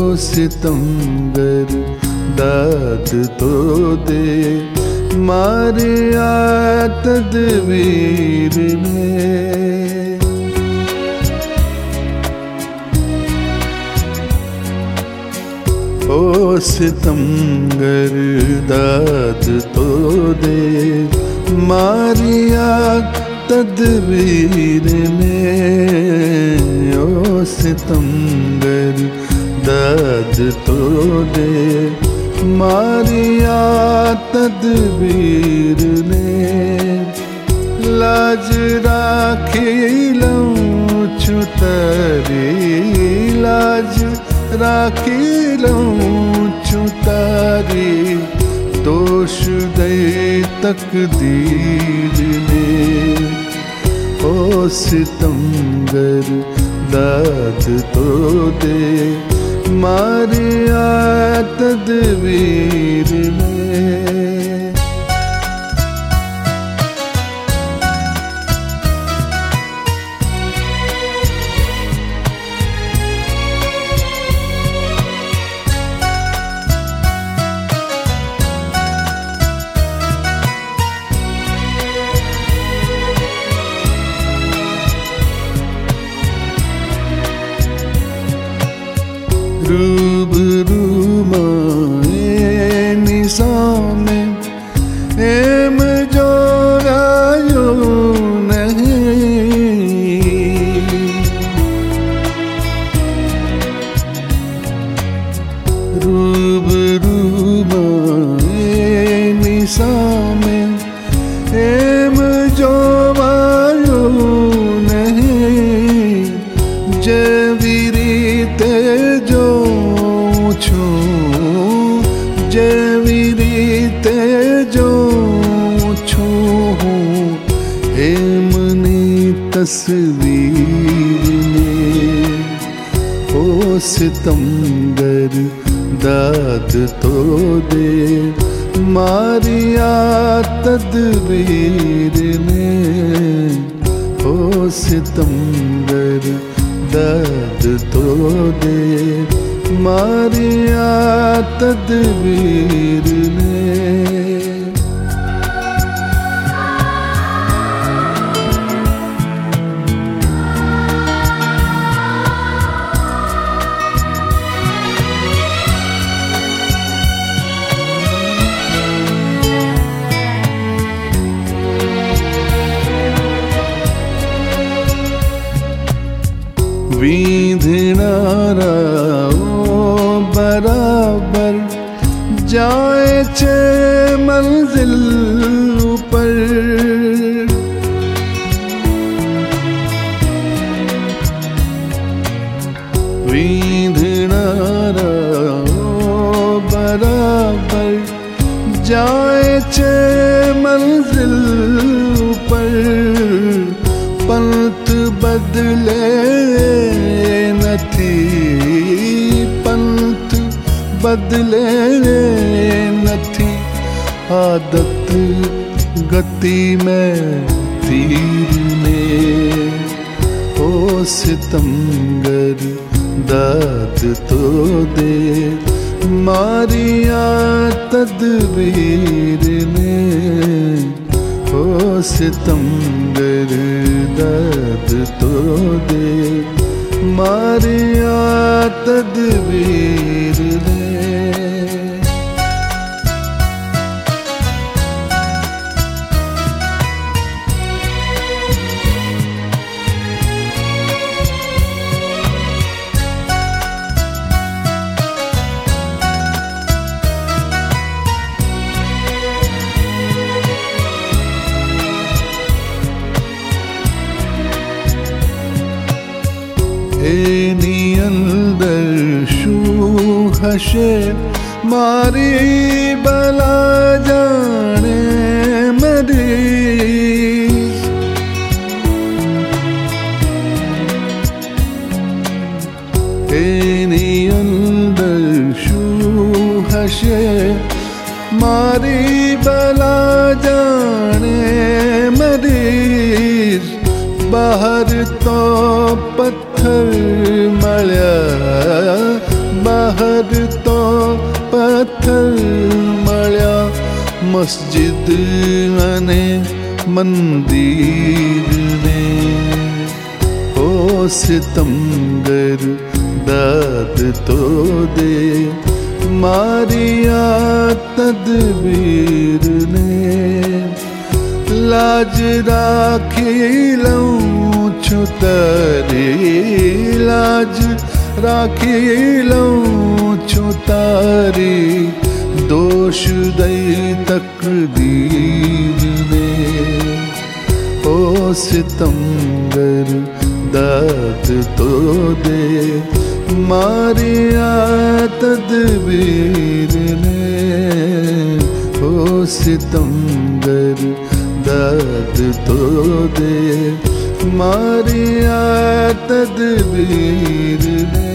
सितमगर दाद तो दे। मारे तदवीर ने। ओ सितमगर दाद तो दे। मारिया तदवीर ने। ओ सितमगर दाद तो दे मारिया तदवीर ने। लाज राखी लूँ छुतरी लाज राखी लूँ छुतारी दोष दे तकदीर ने। ओ सितमगर दाद तो दे। मारिया तदवीर ने। रूबरू माए निशाने। एम जो रायो नहीं। रूबरू माए निशाने। एम जो वायो नहीं। जवीरीते जो तस्वीर। में ओ सितमगर दाद तो दे। मारिया तदवीर ने। ओ सितमगर दर्द तो दे। मारिया तदवीर ने। बीधना ओ बराबर जाए छे मंजिल ऊपर। बीधना ओ बराबर जाए बदले नथी। आदत गति में तीर में ओ सितमगर दाद तो दे। मारिया तदबीर ने। ओ सितमगर दाद तो दे। मारिया तदबीर ने। હશે મારી બલા જાણે મરી એની અંદર શું હશે મારી બલા જાણે મરીશ બહાર તો પથ્થર મળ્યા हरता पत्थर मल्या मस्जिद अने मंदिर ने ओ सितमगर दाद तो दे, मारिया तदबीर ने। लाज राखी लूँ छुतरी लाज राखीलौँ छु तारी दोष दै तकदीर में ओ सितंबर दात तो दे मारी तदबीर ने ओ सितंबर दात तो दे मारिया तदबीर है